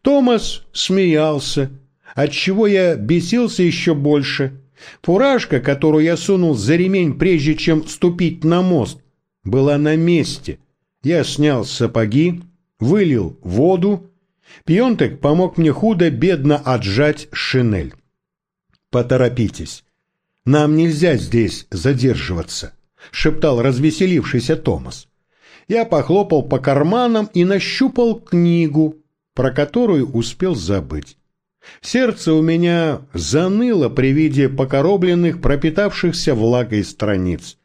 Томас смеялся, отчего я бесился еще больше. Фуражка, которую я сунул за ремень, прежде чем ступить на мост, была на месте. Я снял сапоги, вылил воду. Пионтек помог мне худо-бедно отжать шинель. «Поторопитесь, нам нельзя здесь задерживаться», — шептал развеселившийся Томас. Я похлопал по карманам и нащупал книгу, про которую успел забыть. Сердце у меня заныло при виде покоробленных, пропитавшихся влагой страниц.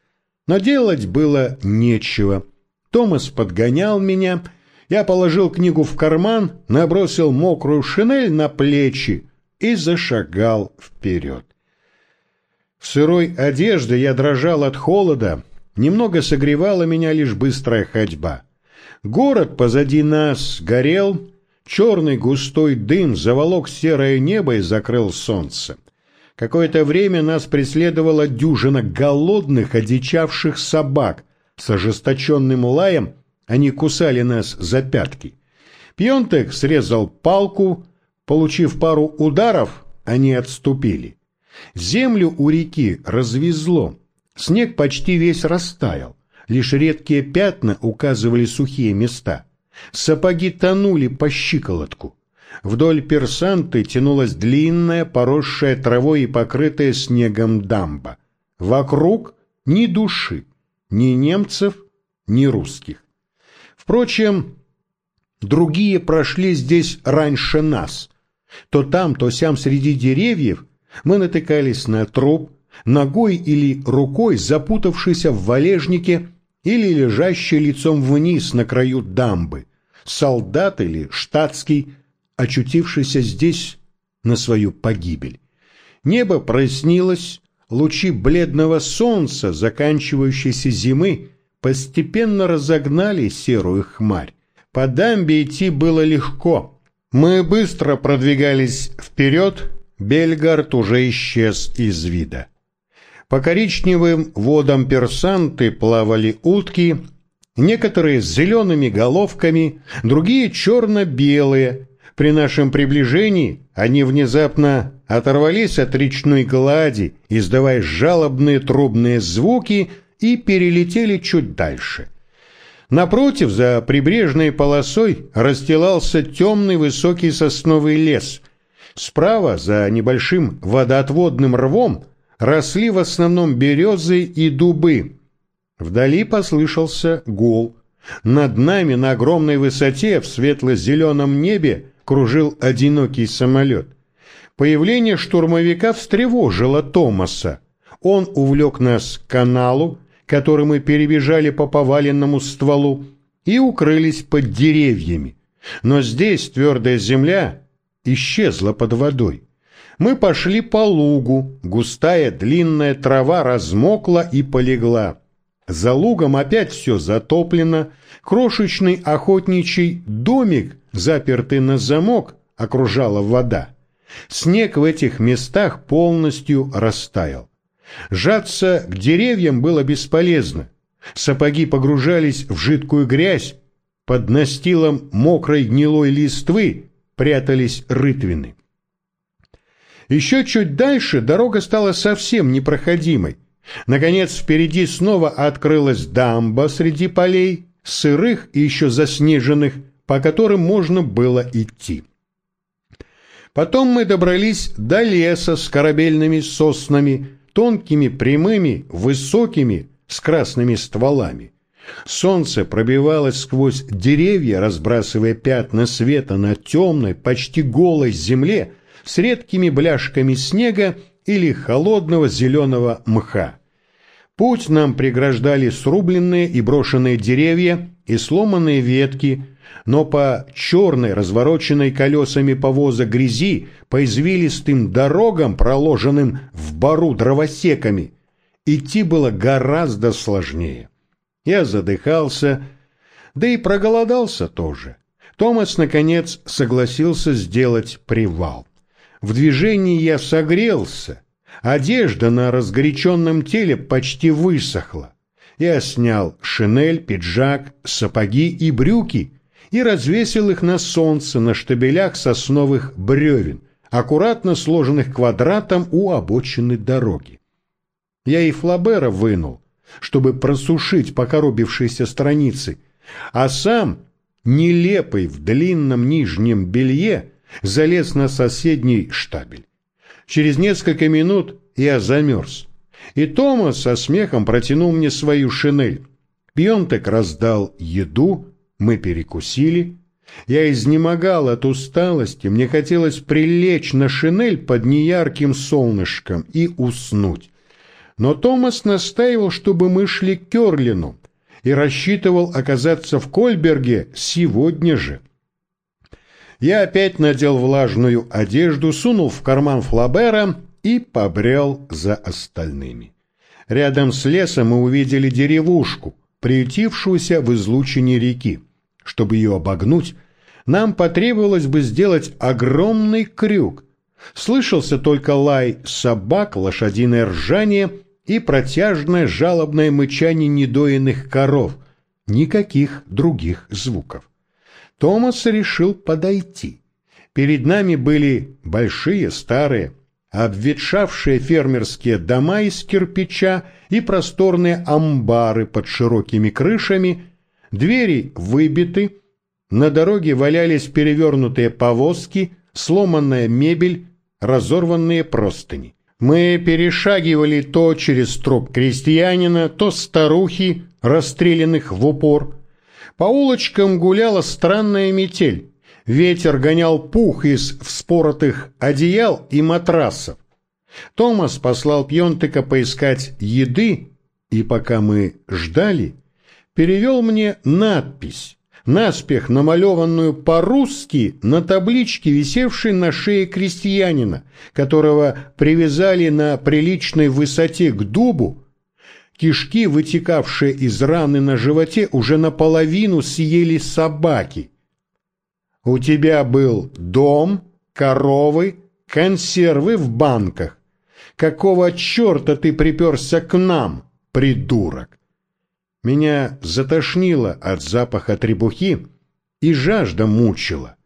Но делать было нечего. Томас подгонял меня, я положил книгу в карман, набросил мокрую шинель на плечи и зашагал вперед. В сырой одежде я дрожал от холода, немного согревала меня лишь быстрая ходьба. Город позади нас горел, Черный густой дым заволок серое небо и закрыл солнце. Какое-то время нас преследовала дюжина голодных, одичавших собак. С ожесточенным лаем они кусали нас за пятки. Пьонтек срезал палку, получив пару ударов, они отступили. Землю у реки развезло, снег почти весь растаял, лишь редкие пятна указывали сухие места. Сапоги тонули по щиколотку. Вдоль персанты тянулась длинная, поросшая травой и покрытая снегом дамба. Вокруг ни души, ни немцев, ни русских. Впрочем, другие прошли здесь раньше нас. То там, то сям среди деревьев мы натыкались на труп, ногой или рукой запутавшийся в валежнике или лежащий лицом вниз на краю дамбы, солдат или штатский, очутившийся здесь на свою погибель. Небо прояснилось, лучи бледного солнца, заканчивающейся зимы, постепенно разогнали серую хмарь. По дамбе идти было легко. Мы быстро продвигались вперед, Бельгард уже исчез из вида. По коричневым водам персанты плавали утки, некоторые с зелеными головками, другие черно-белые. При нашем приближении они внезапно оторвались от речной глади, издавая жалобные трубные звуки, и перелетели чуть дальше. Напротив, за прибрежной полосой расстилался темный высокий сосновый лес. Справа, за небольшим водоотводным рвом, росли в основном березы и дубы. Вдали послышался гул. Над нами на огромной высоте в светло-зеленом небе кружил одинокий самолет. Появление штурмовика встревожило Томаса. Он увлек нас к каналу, который мы перебежали по поваленному стволу, и укрылись под деревьями. Но здесь твердая земля исчезла под водой. Мы пошли по лугу, густая длинная трава размокла и полегла. За лугом опять все затоплено, крошечный охотничий домик, запертый на замок, окружала вода. Снег в этих местах полностью растаял. Жаться к деревьям было бесполезно. Сапоги погружались в жидкую грязь, под настилом мокрой гнилой листвы прятались рытвины. Еще чуть дальше дорога стала совсем непроходимой. Наконец впереди снова открылась дамба среди полей, сырых и еще заснеженных, по которым можно было идти. Потом мы добрались до леса с корабельными соснами, тонкими, прямыми, высокими, с красными стволами. Солнце пробивалось сквозь деревья, разбрасывая пятна света на темной, почти голой земле с редкими бляшками снега или холодного зеленого мха. Путь нам преграждали срубленные и брошенные деревья и сломанные ветки, но по черной, развороченной колесами повоза грязи, по извилистым дорогам, проложенным в бару дровосеками, идти было гораздо сложнее. Я задыхался, да и проголодался тоже. Томас, наконец, согласился сделать привал. В движении я согрелся, Одежда на разгоряченном теле почти высохла. Я снял шинель, пиджак, сапоги и брюки и развесил их на солнце на штабелях сосновых бревен, аккуратно сложенных квадратом у обочины дороги. Я и флабера вынул, чтобы просушить покоробившиеся страницы, а сам, нелепый в длинном нижнем белье, залез на соседний штабель. Через несколько минут я замерз, и Томас со смехом протянул мне свою шинель. Пьонтек раздал еду, мы перекусили. Я изнемогал от усталости, мне хотелось прилечь на шинель под неярким солнышком и уснуть. Но Томас настаивал, чтобы мы шли к Керлину, и рассчитывал оказаться в Кольберге сегодня же. Я опять надел влажную одежду, сунул в карман Флабера и побрел за остальными. Рядом с лесом мы увидели деревушку, приютившуюся в излучине реки. Чтобы ее обогнуть, нам потребовалось бы сделать огромный крюк. Слышался только лай собак, лошадиное ржание и протяжное жалобное мычание недоенных коров. Никаких других звуков. Томас решил подойти. Перед нами были большие старые, обветшавшие фермерские дома из кирпича и просторные амбары под широкими крышами, двери выбиты, на дороге валялись перевернутые повозки, сломанная мебель, разорванные простыни. Мы перешагивали то через труп крестьянина, то старухи, расстрелянных в упор. По улочкам гуляла странная метель. Ветер гонял пух из вспоротых одеял и матрасов. Томас послал Пьонтека поискать еды, и пока мы ждали, перевел мне надпись, наспех намалеванную по-русски на табличке, висевшей на шее крестьянина, которого привязали на приличной высоте к дубу, кишки, вытекавшие из раны на животе, уже наполовину съели собаки – у тебя был дом, коровы, консервы в банках. Какого черта ты приперся к нам, придурок? Меня затошнило от запаха требухи, и жажда мучила.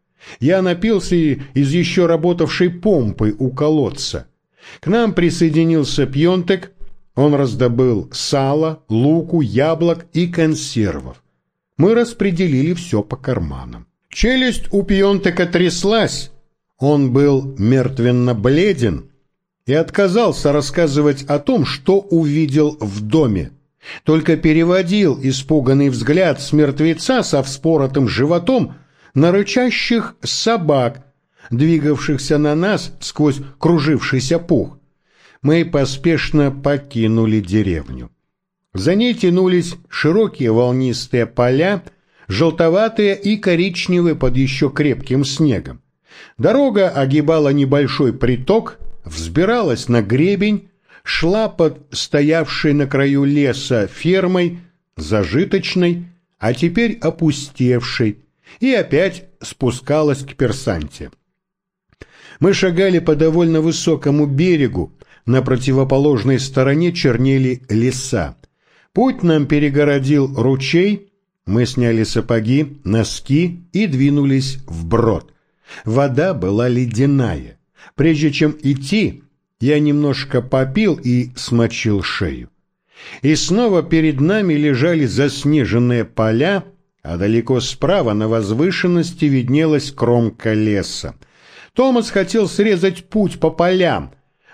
Я напился из еще работавшей помпы у колодца. К нам присоединился Пьонтек, он раздобыл сало, луку, яблок и консервов. Мы распределили все по карманам. Челюсть у Пьонтека тряслась, он был мертвенно бледен и отказался рассказывать о том, что увидел в доме. Только переводил испуганный взгляд с мертвеца со вспоротым животом на рычащих собак, двигавшихся на нас сквозь кружившийся пух. Мы поспешно покинули деревню. За ней тянулись широкие волнистые поля, желтоватые и коричневые под еще крепким снегом. Дорога огибала небольшой приток, взбиралась на гребень, шла под стоявшей на краю леса фермой, зажиточной, а теперь опустевшей, и опять спускалась к Персанте. Мы шагали по довольно высокому берегу, на противоположной стороне чернели леса. Путь нам перегородил ручей, мы сняли сапоги, носки и двинулись вброд. Вода была ледяная. Прежде чем идти, я немножко попил и смочил шею. И снова перед нами лежали заснеженные поля, а далеко справа на возвышенности виднелась кромка леса. Томас хотел срезать путь по полям,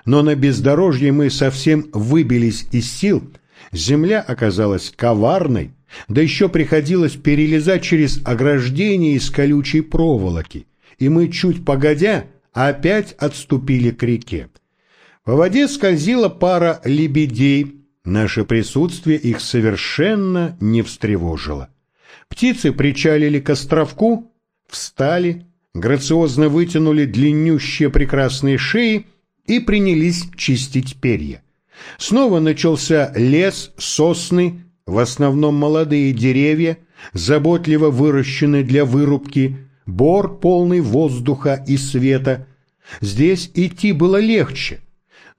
но на бездорожье мы совсем выбились из сил. Земля оказалась коварной, да еще приходилось перелезать через ограждение из колючей проволоки, и мы чуть погодя опять отступили к реке. По воде скользила пара лебедей, наше присутствие их совершенно не встревожило. Птицы причалили к островку, встали, грациозно вытянули длиннющие прекрасные шеи и принялись чистить перья. Снова начался лес, сосны, в основном молодые деревья, заботливо выращенные для вырубки, бор полный воздуха и света. Здесь идти было легче.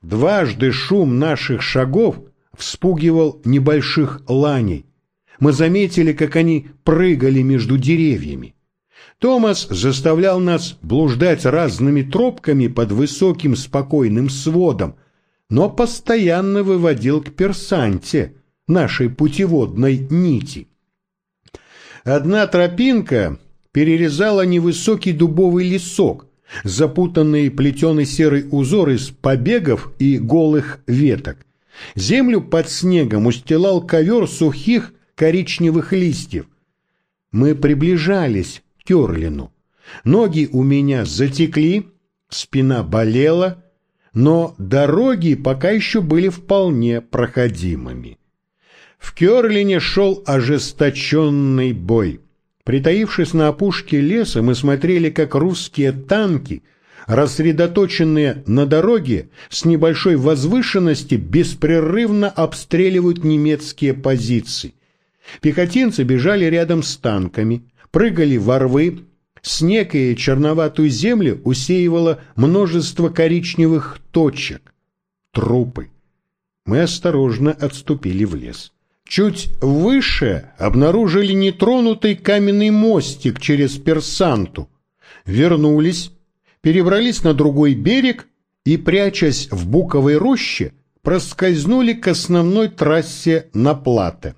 Дважды шум наших шагов вспугивал небольших ланей. Мы заметили, как они прыгали между деревьями. Томас заставлял нас блуждать разными тропками под высоким спокойным сводом, но постоянно выводил к персанте, нашей путеводной нити. Одна тропинка перерезала невысокий дубовый лесок, запутанный плетеный серый узор из побегов и голых веток. Землю под снегом устилал ковер сухих коричневых листьев. Мы приближались Керлину. Ноги у меня затекли, спина болела, но дороги пока еще были вполне проходимыми. В Керлине шел ожесточенный бой. Притаившись на опушке леса, мы смотрели, как русские танки, рассредоточенные на дороге, с небольшой возвышенности беспрерывно обстреливают немецкие позиции. Пехотинцы бежали рядом с танками, прыгали во рвы, снег и черноватую землю усеивало множество коричневых точек. Трупы. Мы осторожно отступили в лес. Чуть выше обнаружили нетронутый каменный мостик через Персанту. Вернулись, перебрались на другой берег и, прячась в буковой роще, проскользнули к основной трассе на Плате.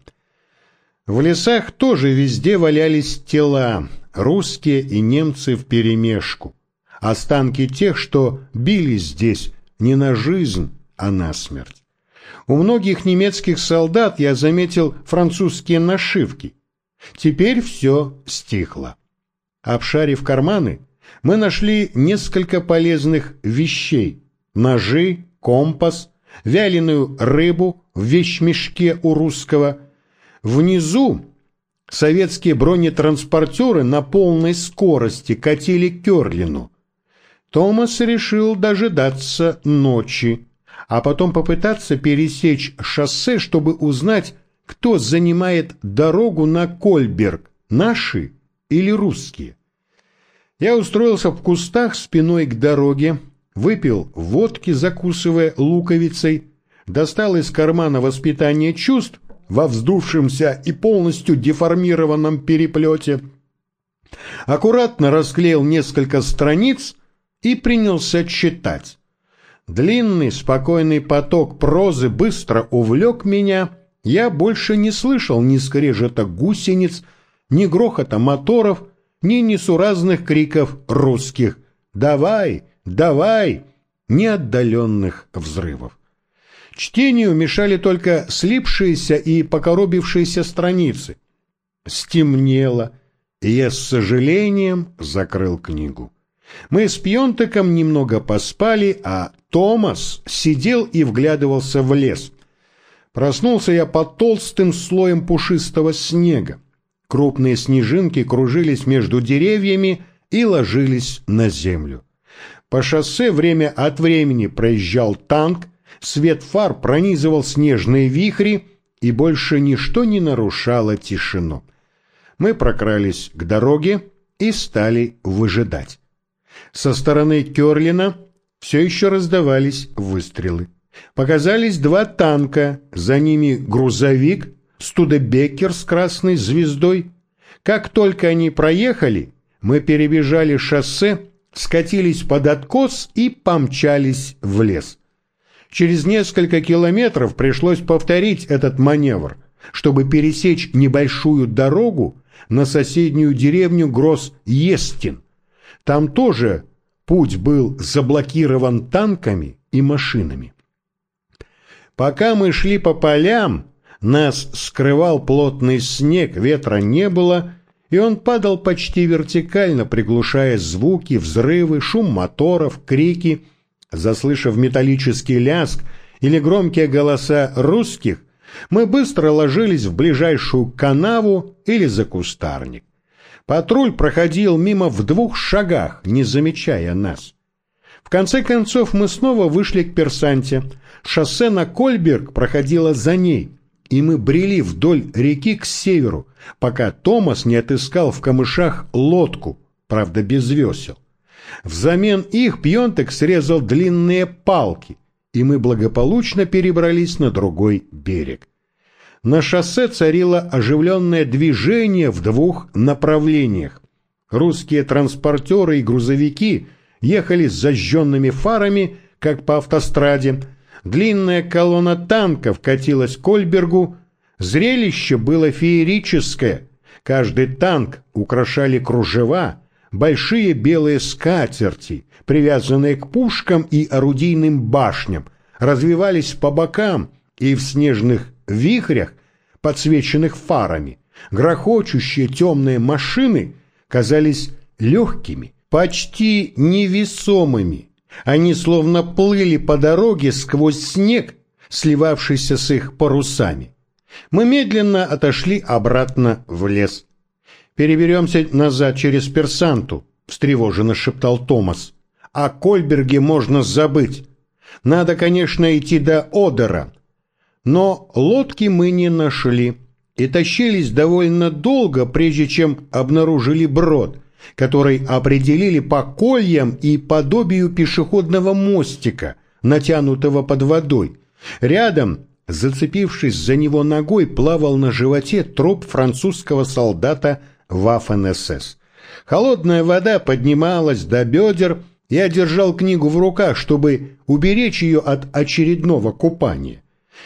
В лесах тоже везде валялись тела, русские и немцы вперемешку. Останки тех, что бились здесь не на жизнь, а на смерть. У многих немецких солдат я заметил французские нашивки. Теперь все стихло. Обшарив карманы, мы нашли несколько полезных вещей. Ножи, компас, вяленую рыбу в вещмешке у русского. Внизу советские бронетранспортеры на полной скорости катили к Керлину. Томас решил дожидаться ночи а потом попытаться пересечь шоссе, чтобы узнать, кто занимает дорогу на Кольберг, наши или русские. Я устроился в кустах спиной к дороге, выпил водки, закусывая луковицей, достал из кармана воспитание чувств во вздувшемся и полностью деформированном переплете, аккуратно расклеил несколько страниц и принялся читать. Длинный, спокойный поток прозы быстро увлек меня. Я больше не слышал ни скрежета гусениц, ни грохота моторов, ни несуразных криков русских «Давай! Давай!» ни отдаленных взрывов. Чтению мешали только слипшиеся и покоробившиеся страницы. Стемнело, и я с сожалением закрыл книгу. Мы с Пьонтеком немного поспали, а Томас сидел и вглядывался в лес. Проснулся я под толстым слоем пушистого снега. Крупные снежинки кружились между деревьями и ложились на землю. По шоссе время от времени проезжал танк, свет фар пронизывал снежные вихри, и больше ничто не нарушало тишину. Мы прокрались к дороге и стали выжидать. Со стороны Керлина все еще раздавались выстрелы. Показались два танка, за ними грузовик, Студебекер с красной звездой. Как только они проехали, мы перебежали шоссе, скатились под откос и помчались в лес. Через несколько километров пришлось повторить этот маневр, чтобы пересечь небольшую дорогу на соседнюю деревню Гросс-Естин. Там тоже путь был заблокирован танками и машинами. Пока мы шли по полям, нас скрывал плотный снег, ветра не было, и он падал почти вертикально, приглушая звуки, взрывы, шум моторов, крики. Заслышав металлический ляск или громкие голоса русских, мы быстро ложились в ближайшую канаву или за кустарник. Патруль проходил мимо в двух шагах, не замечая нас. В конце концов мы снова вышли к Персанте. Шоссе на Кольберг проходило за ней, и мы брели вдоль реки к северу, пока Томас не отыскал в камышах лодку, правда без весел. Взамен их Пьонтек срезал длинные палки, и мы благополучно перебрались на другой берег на шоссе царило оживленное движение в двух направлениях. Русские транспортеры и грузовики ехали с зажженными фарами, как по автостраде. Длинная колонна танков катилась к Ольбергу. Зрелище было феерическое. Каждый танк украшали кружева, большие белые скатерти, привязанные к пушкам и орудийным башням, развивались по бокам и в снежных вихрях, подсвеченных фарами. Грохочущие темные машины казались легкими, почти невесомыми. Они словно плыли по дороге сквозь снег, сливавшийся с их парусами. Мы медленно отошли обратно в лес. «Переберемся назад через Персанту», — встревоженно шептал Томас. «О Кольберге можно забыть. Надо, конечно, идти до Одера». Но лодки мы не нашли и тащились довольно долго, прежде чем обнаружили брод, который определили по кольям и подобию пешеходного мостика, натянутого под водой. Рядом, зацепившись за него ногой, плавал на животе труп французского солдата Вафен-СС. Холодная вода поднималась до бедер, я держал книгу в руках, чтобы уберечь ее от очередного купания.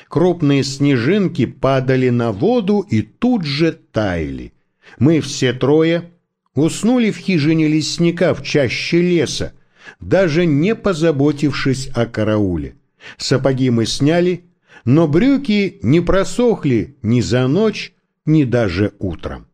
Крупные снежинки падали на воду и тут же таяли. Мы все трое уснули в хижине лесника в чаще леса, даже не позаботившись о карауле. Сапоги мы сняли, но брюки не просохли ни за ночь, ни даже утром.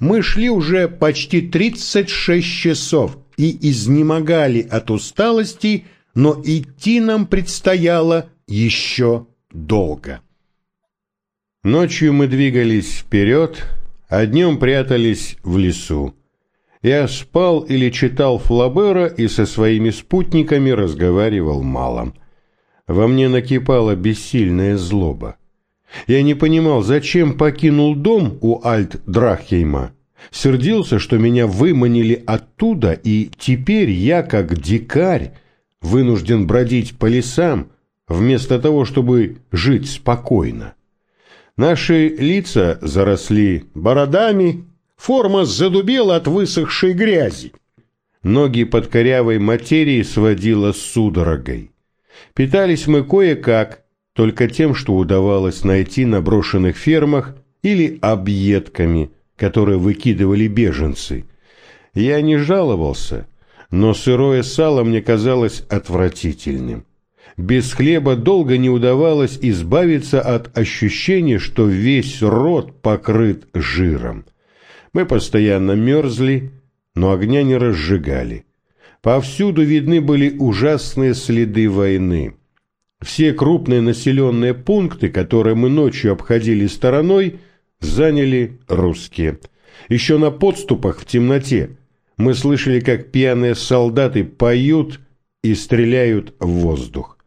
Мы шли уже почти 36 часов и изнемогали от усталости, но идти нам предстояло еще долго. Ночью мы двигались вперед, а днем прятались в лесу. Я спал или читал Флабера и со своими спутниками разговаривал мало. Во мне накипала бессильная злоба. Я не понимал, зачем покинул дом у Альт-Драхейма. Сердился, что меня выманили оттуда, и теперь я, как дикарь, вынужден бродить по лесам, вместо того, чтобы жить спокойно. Наши лица заросли бородами, форма задубела от высохшей грязи. Ноги под корявой материей сводила судорогой. Питались мы кое-как, только тем, что удавалось найти на брошенных фермах или объедками, которые выкидывали беженцы. Я не жаловался, но сырое сало мне казалось отвратительным без хлеба долго не удавалось избавиться от ощущения, что весь рот покрыт жиром. Мы постоянно мерзли, но огня не разжигали. Повсюду видны были ужасные следы войны. Все крупные населенные пункты, которые мы ночью обходили стороной, заняли русские. Еще на подступах в темноте мы слышали, как пьяные солдаты поют и стреляют в воздух.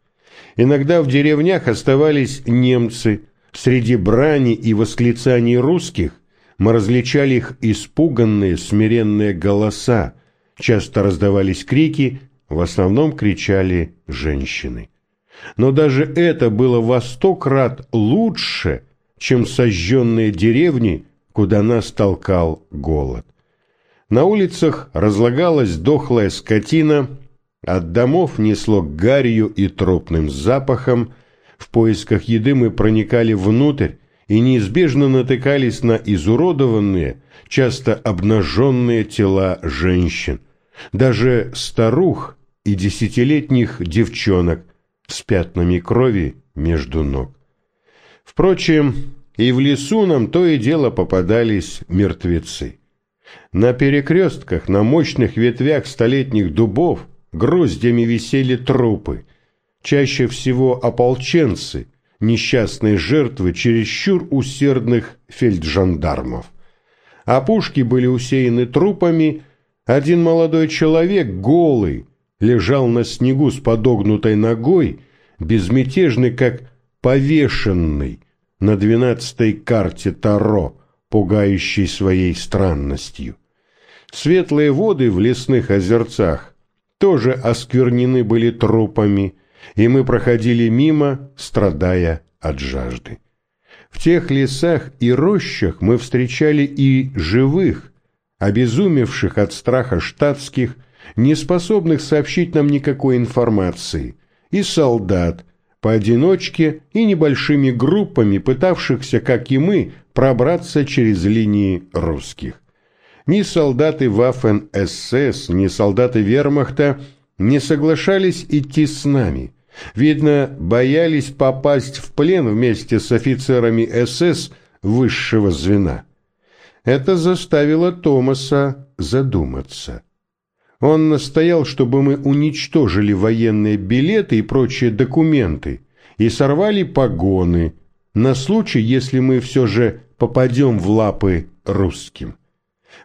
Иногда в деревнях оставались немцы. Среди брани и восклицаний русских мы различали их испуганные, смиренные голоса. Часто раздавались крики, в основном кричали женщины. Но даже это было во сто крат лучше, чем сожженные деревни, куда нас толкал голод. На улицах разлагалась дохлая скотина, от домов несло гарью и тропным запахом. В поисках еды мы проникали внутрь и неизбежно натыкались на изуродованные, часто обнаженные тела женщин. Даже старух и десятилетних девчонок с пятнами крови между ног. Впрочем, и в лесу нам то и дело попадались мертвецы. На перекрестках, на мощных ветвях столетних дубов – гроздями висели трупы, чаще всего ополченцы, несчастные жертвы чересчур усердных фельджандармов. Опушки были усеяны трупами, один молодой человек, голый, лежал на снегу с подогнутой ногой, безмятежный, как повешенный на двенадцатой карте Таро, пугающий своей странностью. Светлые воды в лесных озерцах тоже осквернены были трупами, и мы проходили мимо, страдая от жажды. В тех лесах и рощах мы встречали и живых, обезумевших от страха штатских, не способных сообщить нам никакой информации, и солдат, поодиночке и небольшими группами, пытавшихся, как и мы, пробраться через линии русских. Ни солдаты Waffen-СС, ни солдаты вермахта не соглашались идти с нами. Видно, боялись попасть в плен вместе с офицерами СС высшего звена. Это заставило Томаса задуматься. Он настоял, чтобы мы уничтожили военные билеты и прочие документы и сорвали погоны на случай, если мы все же попадем в лапы русским.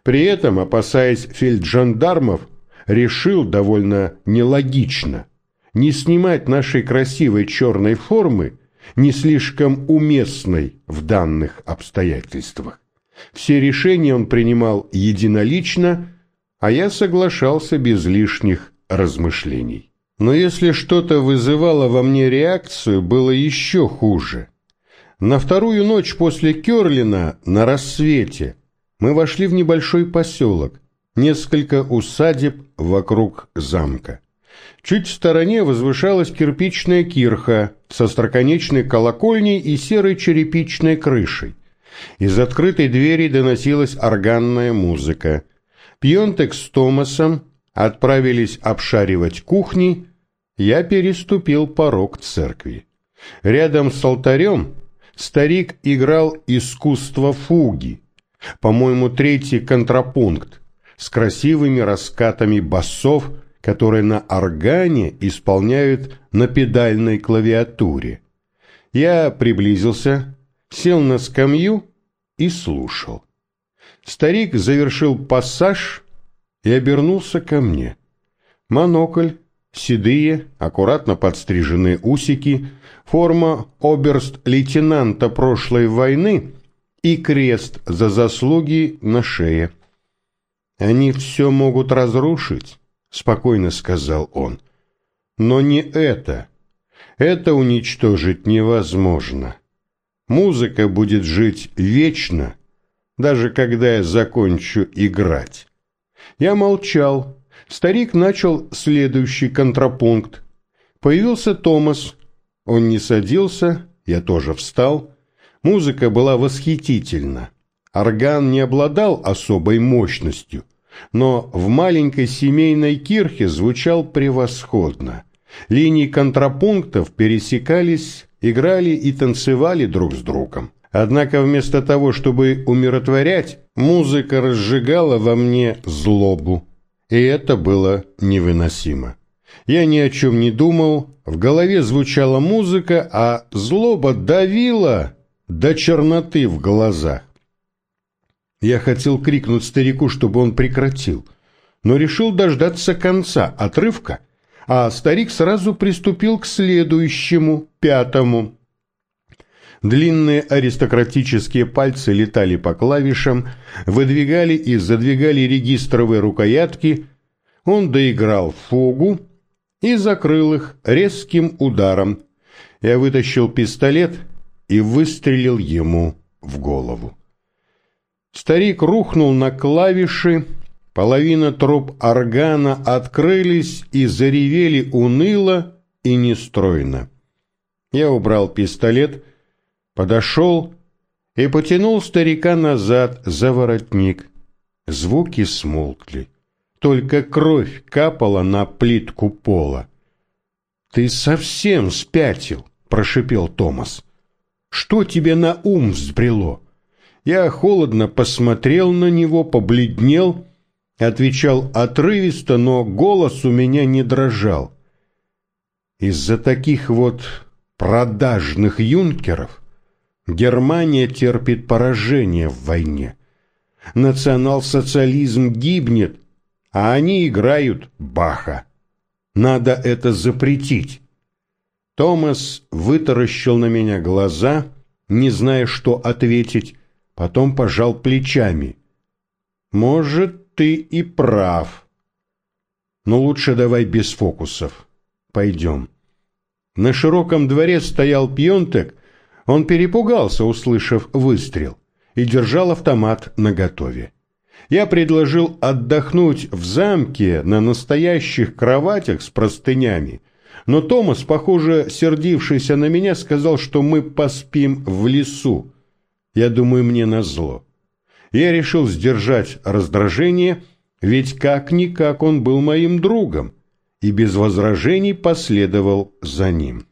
При этом, опасаясь фельджандармов, решил довольно нелогично не снимать нашей красивой черной формы, не слишком уместной в данных обстоятельствах. Все решения он принимал единолично, а я соглашался без лишних размышлений. Но если что-то вызывало во мне реакцию, было еще хуже. На вторую ночь после Керлина, на рассвете, мы вошли в небольшой поселок, несколько усадеб вокруг замка. Чуть в стороне возвышалась кирпичная кирха со строконечной колокольней и серой черепичной крышей. Из открытой двери доносилась органная музыка. Пьонтек с Томасом отправились обшаривать кухни, я переступил порог церкви. Рядом с алтарем старик играл искусство фуги, по-моему, третий контрапункт, с красивыми раскатами басов, которые на органе исполняют на педальной клавиатуре. Я приблизился, сел на скамью и слушал. Старик завершил пассаж и обернулся ко мне. Монокль, седые, аккуратно подстриженные усики, форма оберст-лейтенанта прошлой войны и крест за заслуги на шее. «Они все могут разрушить», — спокойно сказал он. «Но не это. Это уничтожить невозможно». Музыка будет жить вечно, даже когда я закончу играть. Я молчал. Старик начал следующий контрапункт. Появился Томас. Он не садился, я тоже встал. Музыка была восхитительна. Орган не обладал особой мощностью, но в маленькой семейной кирхе звучал превосходно. Линии контрапунктов пересекались играли и танцевали друг с другом. Однако вместо того, чтобы умиротворять, музыка разжигала во мне злобу. И это было невыносимо. Я ни о чем не думал, в голове звучала музыка, а злоба давила до черноты в глазах. Я хотел крикнуть старику, чтобы он прекратил, но решил дождаться конца отрывка – а старик сразу приступил к следующему, пятому. Длинные аристократические пальцы летали по клавишам, выдвигали и задвигали регистровые рукоятки. Он доиграл фогу и закрыл их резким ударом. Я вытащил пистолет и выстрелил ему в голову. Старик рухнул на клавиши, Половина труб органа открылись и заревели уныло и нестройно. Я убрал пистолет, подошел и потянул старика назад за воротник. Звуки смолкли. Только кровь капала на плитку пола. «Ты совсем спятил!» – прошипел Томас. «Что тебе на ум взбрело?» Я холодно посмотрел на него, побледнел – Отвечал отрывисто, но голос у меня не дрожал. Из-за таких вот продажных юнкеров Германия терпит поражение в войне. Национал-социализм гибнет, а они играют Баха. Надо это запретить. Томас вытаращил на меня глаза, не зная, что ответить, потом пожал плечами. Может, ты и прав. Но лучше давай без фокусов. Пойдем. На широком дворе стоял Пьонтек. Он перепугался, услышав выстрел, и держал автомат наготове. Я предложил отдохнуть в замке на настоящих кроватях с простынями, но Томас, похоже, сердившийся на меня, сказал, что мы поспим в лесу. Я думаю, мне назло. Я решил сдержать раздражение, ведь как-никак он был моим другом, и без возражений последовал за ним.